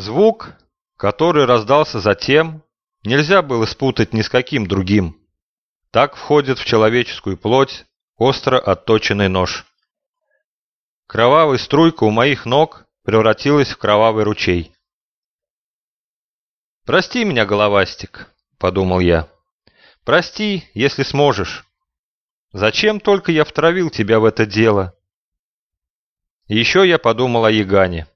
Звук, который раздался затем, нельзя было спутать ни с каким другим. Так входит в человеческую плоть остро отточенный нож. Кровавая струйка у моих ног превратилась в кровавый ручей. «Прости меня, головастик», — подумал я. «Прости, если сможешь. Зачем только я втравил тебя в это дело?» еще я подумал о Ягане.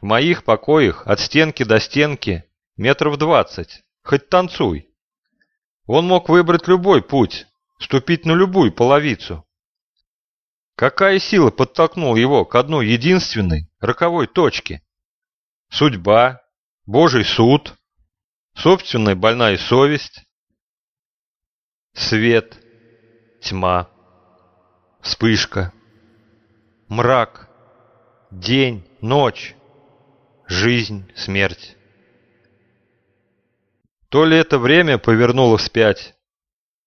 В моих покоях от стенки до стенки метров двадцать, хоть танцуй. Он мог выбрать любой путь, ступить на любую половицу. Какая сила подтолкнула его к одной единственной, роковой точке? Судьба, Божий суд, собственная больная совесть, свет, тьма, вспышка, мрак, день, ночь, жизнь, смерть. То ли это время повернуло вспять,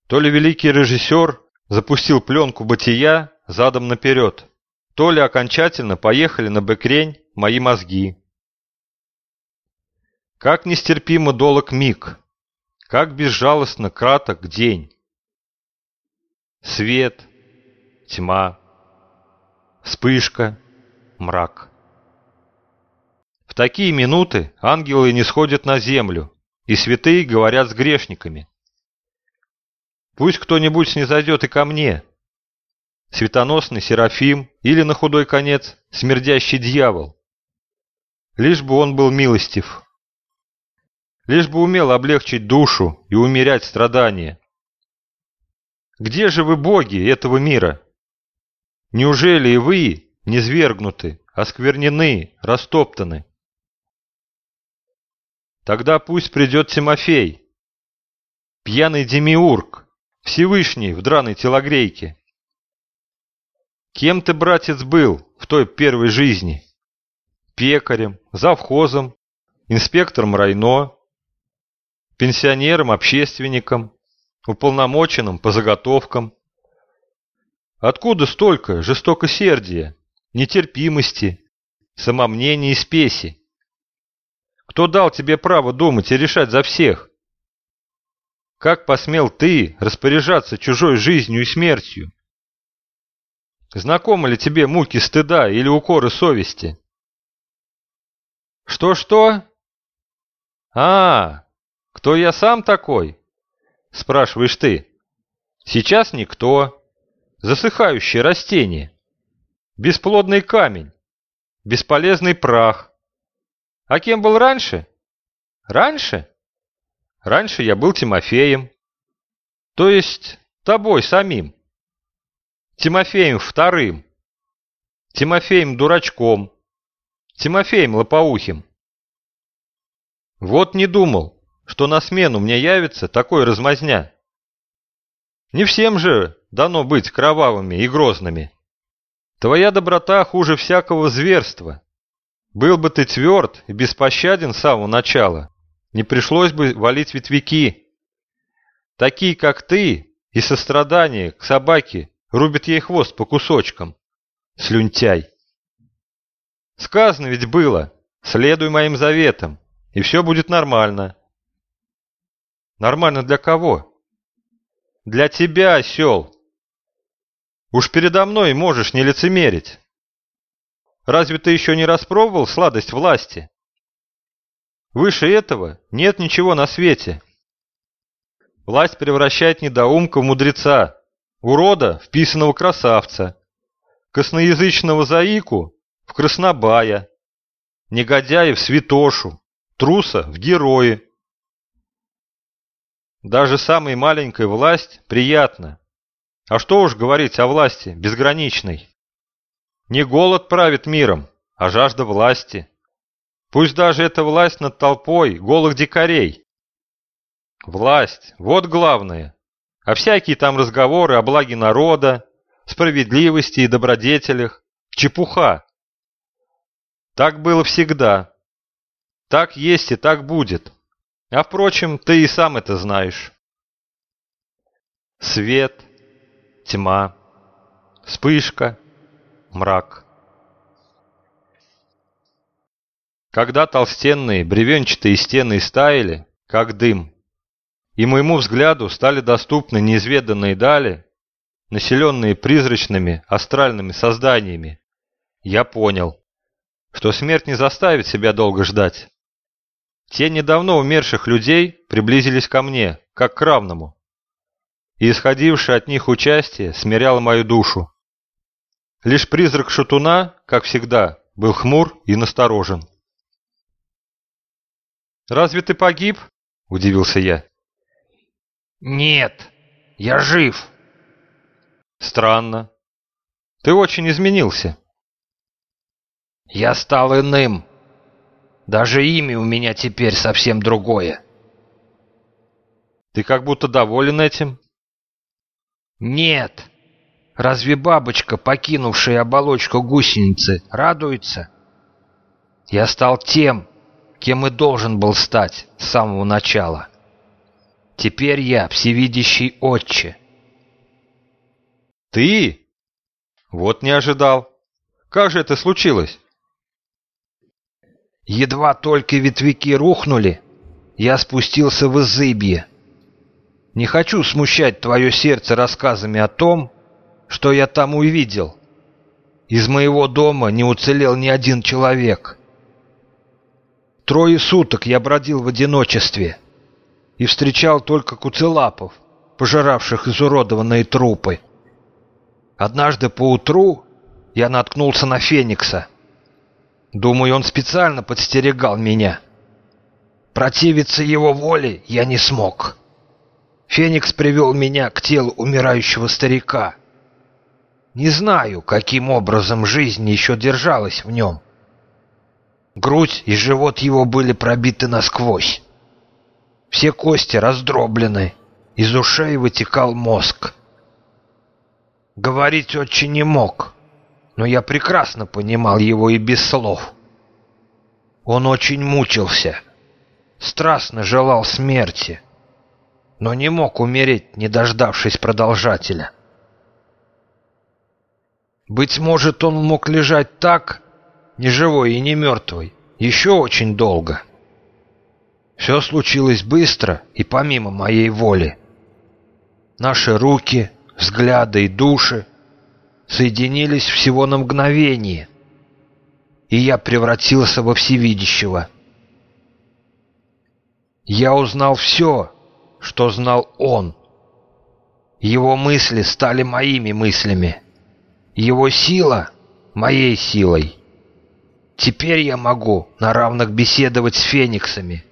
то ли великий режиссер запустил пленку бытия задом наперед, то ли окончательно поехали на бэкрень мои мозги. Как нестерпимо долг миг, как безжалостно краток день. Свет, тьма, вспышка, мрак. В такие минуты ангелы не сходят на землю, и святые говорят с грешниками. Пусть кто-нибудь снизойдет и ко мне. Светоносный Серафим или, на худой конец, смердящий дьявол. Лишь бы он был милостив. Лишь бы умел облегчить душу и умерять страдания. Где же вы, боги этого мира? Неужели и вы низвергнуты, осквернены, растоптаны. Тогда пусть придет Тимофей, пьяный демиург, Всевышний в драной телогрейке. Кем ты, братец, был в той первой жизни? Пекарем, завхозом, инспектором райно, пенсионером, общественником, уполномоченным по заготовкам. Откуда столько жестокосердия, нетерпимости, самомнения и спеси? Кто дал тебе право думать и решать за всех? Как посмел ты распоряжаться чужой жизнью и смертью? Знакомы ли тебе муки стыда или укоры совести? Что-что? А, кто я сам такой? Спрашиваешь ты. Сейчас никто засыхающее растение, бесплодный камень, бесполезный прах. А кем был раньше? Раньше? Раньше я был Тимофеем, то есть тобой самим. Тимофеем вторым, Тимофеем дурачком, Тимофеем лопоухим. Вот не думал, что на смену мне явится такой размазня. Не всем же дано быть кровавыми и грозными. Твоя доброта хуже всякого зверства. Был бы ты тверд и беспощаден с самого начала, не пришлось бы валить ветвяки. Такие, как ты, и сострадание к собаке рубят ей хвост по кусочкам. Слюнтяй. Сказано ведь было, следуй моим заветам, и все будет нормально. Нормально для кого? Для тебя, осел. Уж передо мной можешь не лицемерить. Разве ты еще не распробовал сладость власти? Выше этого нет ничего на свете. Власть превращает недоумка в мудреца, урода в писаного красавца, косноязычного заику в краснобая, негодяя в святошу, труса в герои. Даже самой маленькой власть приятна, а что уж говорить о власти безграничной. Не голод правит миром, а жажда власти. Пусть даже это власть над толпой голых дикарей. Власть, вот главное. А всякие там разговоры о благе народа, справедливости и добродетелях – чепуха. Так было всегда. Так есть и так будет. А впрочем, ты и сам это знаешь. Свет – тьма, вспышка, мрак. когда толстенные бревенчатые стены стаяли, как дым, и моему взгляду стали доступны неизведанные дали, населенные призрачными астральными созданиями, я понял, что смерть не заставит себя долго ждать. Те недавно умерших людей приблизились ко мне, как к равному, и исходившее от них участие смиряло мою душу. Лишь призрак шатуна, как всегда, был хмур и насторожен. «Разве ты погиб?» – удивился я. «Нет, я жив». «Странно. Ты очень изменился». «Я стал иным. Даже имя у меня теперь совсем другое». «Ты как будто доволен этим?» «Нет. Разве бабочка, покинувшая оболочку гусеницы, радуется? Я стал тем, кем и должен был стать с самого начала. Теперь я всевидящий отче. Ты? Вот не ожидал. Как же это случилось? Едва только ветвяки рухнули, я спустился в изыбье. Не хочу смущать твое сердце рассказами о том, что я там увидел. Из моего дома не уцелел ни один человек. Трое суток я бродил в одиночестве и встречал только куцелапов, пожиравших изуродованные трупы. Однажды поутру я наткнулся на Феникса. Думаю, он специально подстерегал меня. Противиться его воле я не смог. Феникс привел меня к телу умирающего старика. Не знаю, каким образом жизнь еще держалась в нем. Грудь и живот его были пробиты насквозь. Все кости раздроблены, из ушей вытекал мозг. Говорить очень не мог, но я прекрасно понимал его и без слов. Он очень мучился, страстно желал смерти, но не мог умереть, не дождавшись продолжателя. Быть может, он мог лежать так, ни живой и не мертвый, еще очень долго. Все случилось быстро и помимо моей воли. Наши руки, взгляды и души соединились всего на мгновение, и я превратился во всевидящего. Я узнал все, что знал он. Его мысли стали моими мыслями, его сила — моей силой. Теперь я могу на равных беседовать с фениксами.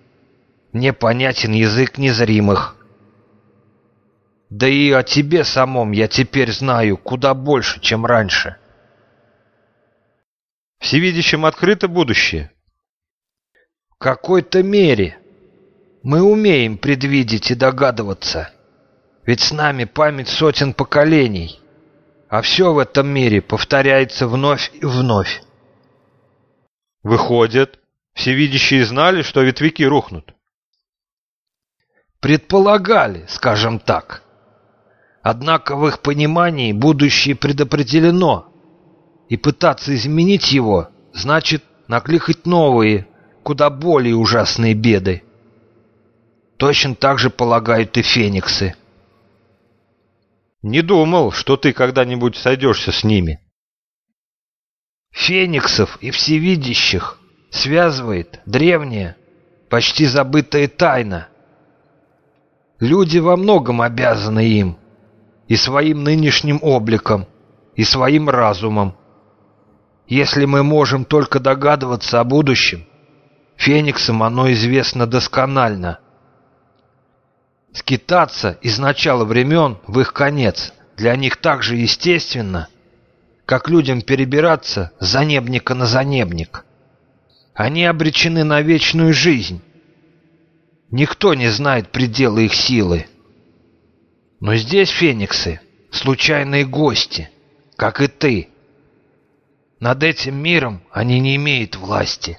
Мне понятен язык незримых. Да и о тебе самом я теперь знаю куда больше, чем раньше. Всевидящим открыто будущее? В какой-то мере. Мы умеем предвидеть и догадываться. Ведь с нами память сотен поколений. А все в этом мире повторяется вновь и вновь. Выходит, всевидящие знали, что ветвяки рухнут? Предполагали, скажем так. Однако в их понимании будущее предопределено, и пытаться изменить его значит накликать новые, куда более ужасные беды. Точно так же полагают и фениксы. Не думал, что ты когда-нибудь сойдешься с ними. Фениксов и всевидящих связывает древняя, почти забытая тайна. Люди во многом обязаны им, и своим нынешним обликом, и своим разумом. Если мы можем только догадываться о будущем, фениксам оно известно досконально. Скитаться из начала времен в их конец для них так же естественно – как людям перебираться с занебника на занебник. Они обречены на вечную жизнь. Никто не знает предела их силы. Но здесь фениксы — случайные гости, как и ты. Над этим миром они не имеют власти.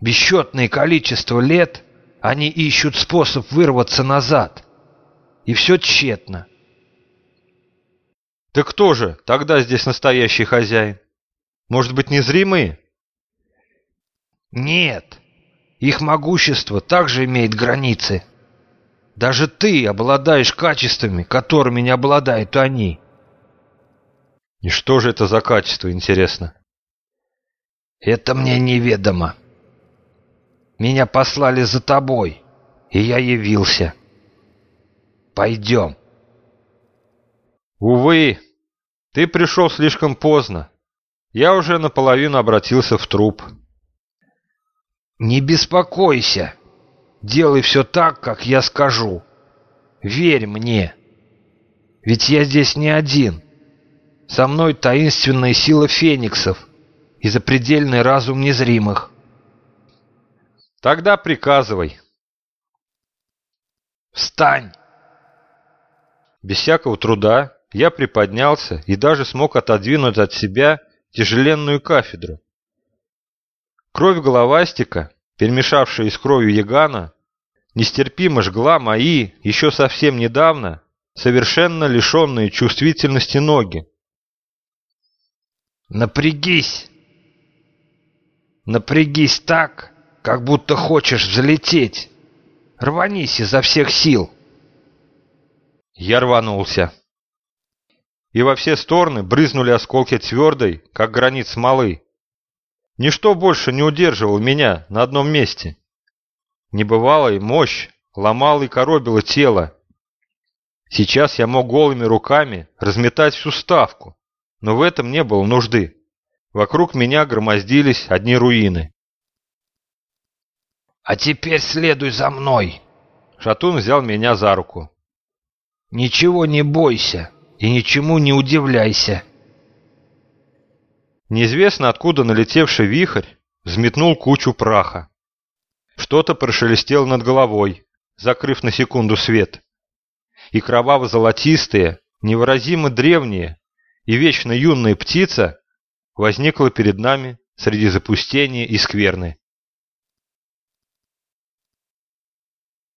Бесчетное количество лет они ищут способ вырваться назад. И все тщетно. Так кто же тогда здесь настоящий хозяин? Может быть, незримые? Нет, их могущество также имеет границы. Даже ты обладаешь качествами, которыми не обладают они. И что же это за качество, интересно? Это мне неведомо. Меня послали за тобой, и я явился. Пойдем. Увы, ты пришел слишком поздно. Я уже наполовину обратился в труп. Не беспокойся. Делай все так, как я скажу. Верь мне. Ведь я здесь не один. Со мной таинственная сила фениксов и запредельный разум незримых. Тогда приказывай. Встань! Без всякого труда я приподнялся и даже смог отодвинуть от себя тяжеленную кафедру. Кровь головастика, перемешавшаяся с кровью ягана, нестерпимо жгла мои, еще совсем недавно, совершенно лишенные чувствительности ноги. «Напрягись! Напрягись так, как будто хочешь взлететь! Рванись изо всех сил!» Я рванулся. И во все стороны брызнули осколки твердой, как гранит смолы. Ничто больше не удерживало меня на одном месте. Небывалая мощь ломала и коробила тело. Сейчас я мог голыми руками разметать всю ставку, но в этом не было нужды. Вокруг меня громоздились одни руины. «А теперь следуй за мной!» Шатун взял меня за руку. «Ничего не бойся и ничему не удивляйся. Неизвестно откуда налетевший вихрь взметнул кучу праха. Что-то прошелестело над головой, закрыв на секунду свет. И кроваво-золотистая, невыразимо древняя и вечно юная птица возникла перед нами среди запустения и скверны.